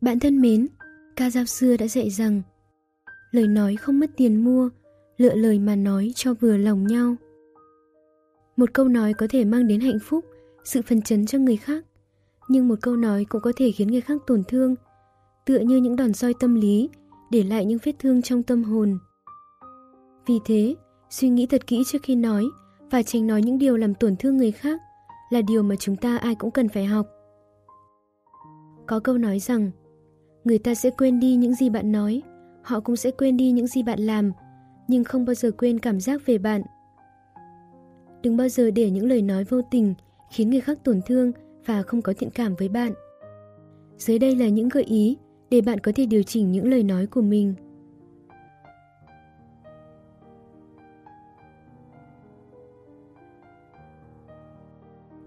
Bạn thân mến, ca dao xưa đã dạy rằng lời nói không mất tiền mua, lựa lời mà nói cho vừa lòng nhau. Một câu nói có thể mang đến hạnh phúc, sự phấn chấn cho người khác, nhưng một câu nói cũng có thể khiến người khác tổn thương, tựa như những đòn roi tâm lý, để lại những vết thương trong tâm hồn. Vì thế, suy nghĩ thật kỹ trước khi nói và tránh nói những điều làm tổn thương người khác là điều mà chúng ta ai cũng cần phải học. Có câu nói rằng, người ta sẽ quên đi những gì bạn nói, họ cũng sẽ quên đi những gì bạn làm, nhưng không bao giờ quên cảm giác về bạn. Đừng bao giờ để những lời nói vô tình khiến người khác tổn thương và không có thiện cảm với bạn. Dưới đây là những gợi ý để bạn có thể điều chỉnh những lời nói của mình.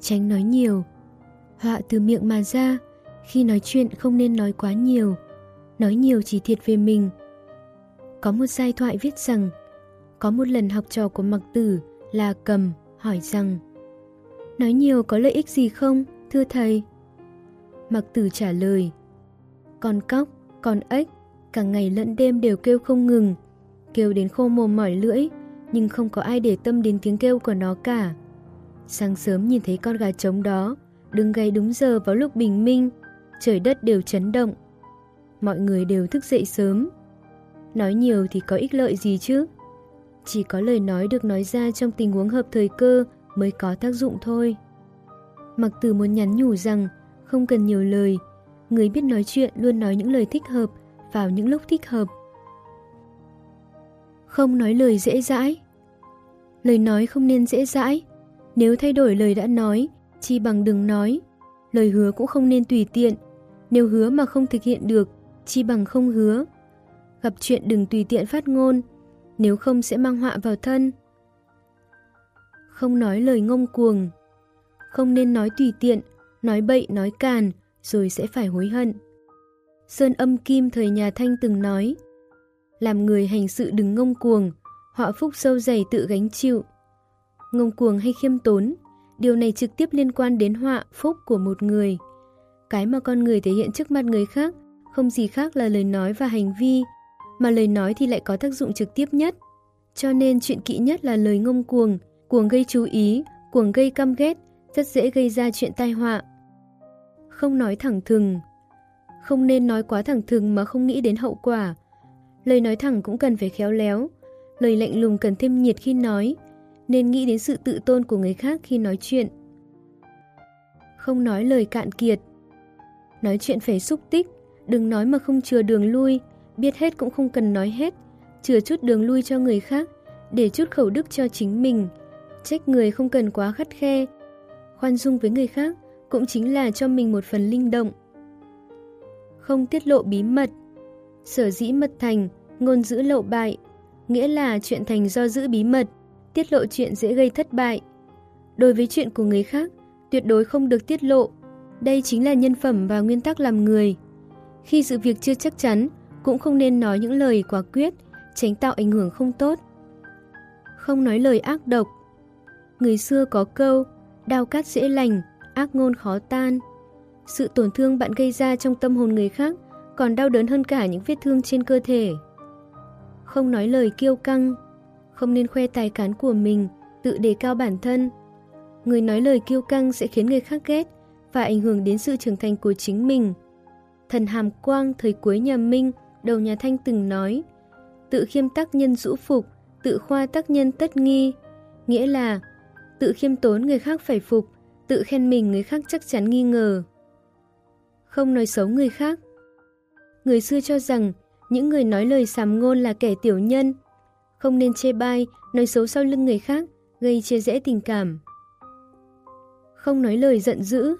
Tránh nói nhiều. Họa từ miệng mà ra, khi nói chuyện không nên nói quá nhiều. Nói nhiều chỉ thiệt về mình. Có một giai thoại viết rằng, có một lần học trò của Mặc Tử là Cầm hỏi rằng, Nói nhiều có lợi ích gì không, thưa thầy? Mặc Tử trả lời, Con cóc, con ếch, cả ngày lẫn đêm đều kêu không ngừng, kêu đến khô mồm mỏi lưỡi, nhưng không có ai để tâm đến tiếng kêu của nó cả. Sáng sớm nhìn thấy con gà trống đó, đứng gáy đúng giờ vào lúc bình minh, trời đất đều chấn động. Mọi người đều thức dậy sớm. Nói nhiều thì có ích lợi gì chứ? Chỉ có lời nói được nói ra trong tình huống hợp thời cơ mới có tác dụng thôi. Mặc từ muốn nhắn nhủ rằng không cần nhiều lời, người biết nói chuyện luôn nói những lời thích hợp vào những lúc thích hợp. Không nói lời dễ dãi Lời nói không nên dễ dãi, nếu thay đổi lời đã nói, chi bằng đừng nói. Lời hứa cũng không nên tùy tiện. Nếu hứa mà không thực hiện được, chi bằng không hứa. Gặp chuyện đừng tùy tiện phát ngôn, nếu không sẽ mang họa vào thân. Không nói lời ngông cuồng. Không nên nói tùy tiện, nói bậy nói càn, rồi sẽ phải hối hận. Sơn âm kim thời nhà Thanh từng nói, làm người hành sự đừng ngông cuồng, họa phúc sâu dày tự gánh chịu ngông cuồng hay khiêm tốn, điều này trực tiếp liên quan đến họa, phúc của một người. Cái mà con người thể hiện trước mặt người khác không gì khác là lời nói và hành vi, mà lời nói thì lại có tác dụng trực tiếp nhất. Cho nên chuyện kỵ nhất là lời ngông cuồng, cuồng gây chú ý, cuồng gây căm ghét, rất dễ gây ra chuyện tai họa. Không nói thẳng thừng Không nên nói quá thẳng thừng mà không nghĩ đến hậu quả. Lời nói thẳng cũng cần phải khéo léo, lời lạnh lùng cần thêm nhiệt khi nói, nên nghĩ đến sự tự tôn của người khác khi nói chuyện. Không nói lời cạn kiệt. Nói chuyện phải xúc tích, đừng nói mà không chừa đường lui, biết hết cũng không cần nói hết, chừa chút đường lui cho người khác, để chút khẩu đức cho chính mình. Trách người không cần quá khắt khe. Khoan dung với người khác cũng chính là cho mình một phần linh động. Không tiết lộ bí mật. Sở dĩ mật thành, ngôn giữ lậu bại, nghĩa là chuyện thành do giữ bí mật, tiết lộ chuyện dễ gây thất bại. Đối với chuyện của người khác, tuyệt đối không được tiết lộ. Đây chính là nhân phẩm và nguyên tắc làm người. Khi sự việc chưa chắc chắn, cũng không nên nói những lời quả quyết, tránh tạo ảnh hưởng không tốt. Không nói lời ác độc. Người xưa có câu, đau cát dễ lành, ác ngôn khó tan. Sự tổn thương bạn gây ra trong tâm hồn người khác còn đau đớn hơn cả những vết thương trên cơ thể. Không nói lời kiêu căng, không nên khoe tài cán của mình, tự đề cao bản thân. Người nói lời kiêu căng sẽ khiến người khác ghét và ảnh hưởng đến sự trưởng thành của chính mình. Thần Hàm Quang thời cuối nhà Minh, đầu nhà Thanh từng nói, tự khiêm tác nhân rũ phục, tự khoa tác nhân tất nghi, nghĩa là tự khiêm tốn người khác phải phục, tự khen mình người khác chắc chắn nghi ngờ. Không nói xấu người khác. Người xưa cho rằng những người nói lời sàm ngôn là kẻ tiểu nhân, không nên chê bai, nói xấu sau lưng người khác, gây chia rẽ tình cảm. Không nói lời giận dữ.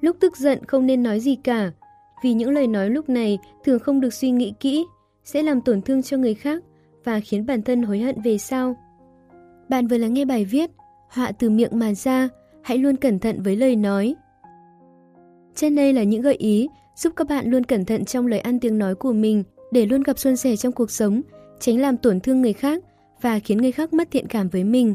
Lúc tức giận không nên nói gì cả, vì những lời nói lúc này thường không được suy nghĩ kỹ, sẽ làm tổn thương cho người khác và khiến bản thân hối hận về sau. Bạn vừa lắng nghe bài viết Họa từ miệng mà ra, hãy luôn cẩn thận với lời nói. Trên đây là những gợi ý giúp các bạn luôn cẩn thận trong lời ăn tiếng nói của mình để luôn gặp xuân sẻ trong cuộc sống tránh làm tổn thương người khác và khiến người khác mất thiện cảm với mình.